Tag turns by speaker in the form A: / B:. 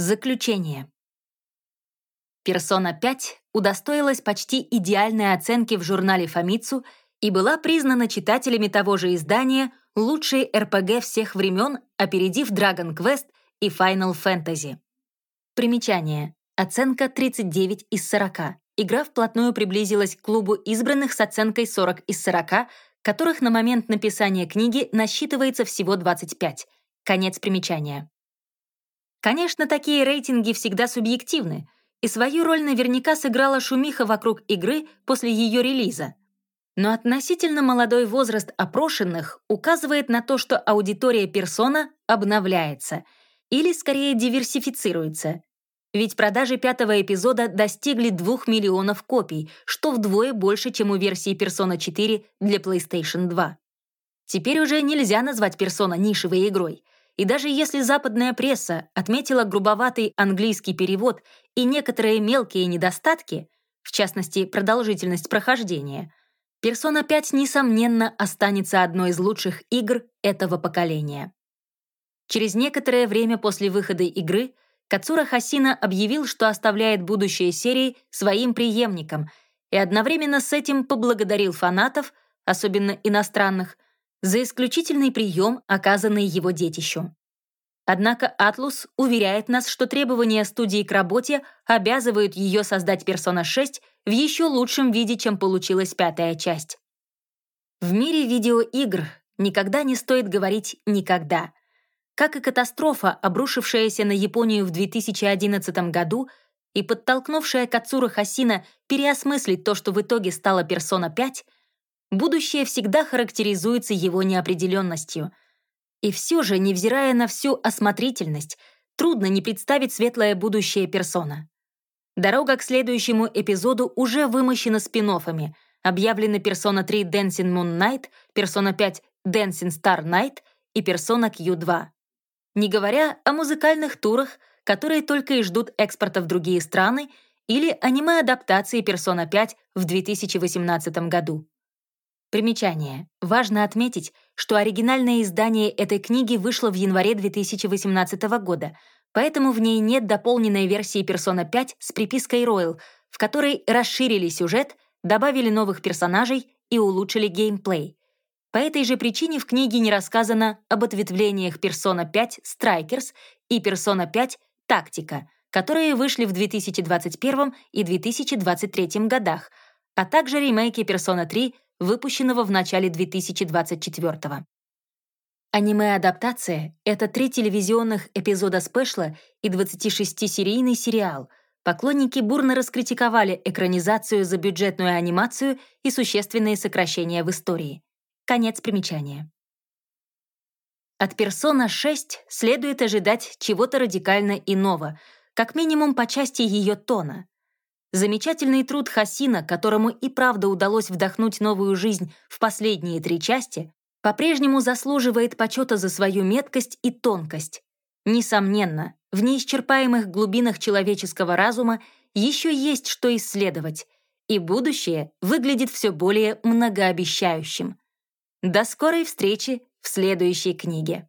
A: Заключение. «Персона 5» удостоилась почти идеальной оценки в журнале «Фомицу» и была признана читателями того же издания лучшей РПГ всех времен, опередив Dragon Quest и Final Fantasy. Примечание. Оценка 39 из 40. Игра вплотную приблизилась к клубу избранных с оценкой 40 из 40, которых на момент написания книги насчитывается всего 25. Конец примечания. Конечно, такие рейтинги всегда субъективны, и свою роль наверняка сыграла шумиха вокруг игры после ее релиза. Но относительно молодой возраст опрошенных указывает на то, что аудитория персона обновляется или, скорее, диверсифицируется. Ведь продажи пятого эпизода достигли 2 миллионов копий, что вдвое больше, чем у версии Persona 4 для PlayStation 2. Теперь уже нельзя назвать Persona нишевой игрой — и даже если западная пресса отметила грубоватый английский перевод и некоторые мелкие недостатки, в частности, продолжительность прохождения, Persona 5, несомненно, останется одной из лучших игр этого поколения. Через некоторое время после выхода игры Кацура Хасина объявил, что оставляет будущее серии своим преемникам и одновременно с этим поблагодарил фанатов, особенно иностранных, за исключительный прием, оказанный его детищу. Однако Атлус уверяет нас, что требования студии к работе обязывают ее создать Persona 6 в еще лучшем виде, чем получилась пятая часть. В мире видеоигр никогда не стоит говорить «никогда». Как и катастрофа, обрушившаяся на Японию в 2011 году и подтолкнувшая Кацура Хасина переосмыслить то, что в итоге стала Persona 5, будущее всегда характеризуется его неопределенностью. И все же, невзирая на всю осмотрительность, трудно не представить светлое будущее персона. Дорога к следующему эпизоду уже вымощена спин -оффами. Объявлены персона 3 Dancing Moon Knight, персона 5 Dancing Star Night и персона Q2. Не говоря о музыкальных турах, которые только и ждут экспорта в другие страны, или аниме-адаптации персона 5 в 2018 году. Примечание. Важно отметить, что оригинальное издание этой книги вышло в январе 2018 года, поэтому в ней нет дополненной версии Persona 5 с припиской Royal, в которой расширили сюжет, добавили новых персонажей и улучшили геймплей. По этой же причине в книге не рассказано об ответвлениях Persona 5 Strikers и Persona 5 Тактика, которые вышли в 2021 и 2023 годах, а также ремейки Persona 3 выпущенного в начале 2024 Аниме-адаптация — это три телевизионных эпизода спешла и 26-серийный сериал. Поклонники бурно раскритиковали экранизацию за бюджетную анимацию и существенные сокращения в истории. Конец примечания. От «Персона 6» следует ожидать чего-то радикально иного, как минимум по части ее тона — Замечательный труд Хасина, которому и правда удалось вдохнуть новую жизнь в последние три части, по-прежнему заслуживает почета за свою меткость и тонкость. Несомненно, в неисчерпаемых глубинах человеческого разума еще есть что исследовать, и будущее выглядит все более многообещающим. До скорой встречи в следующей книге.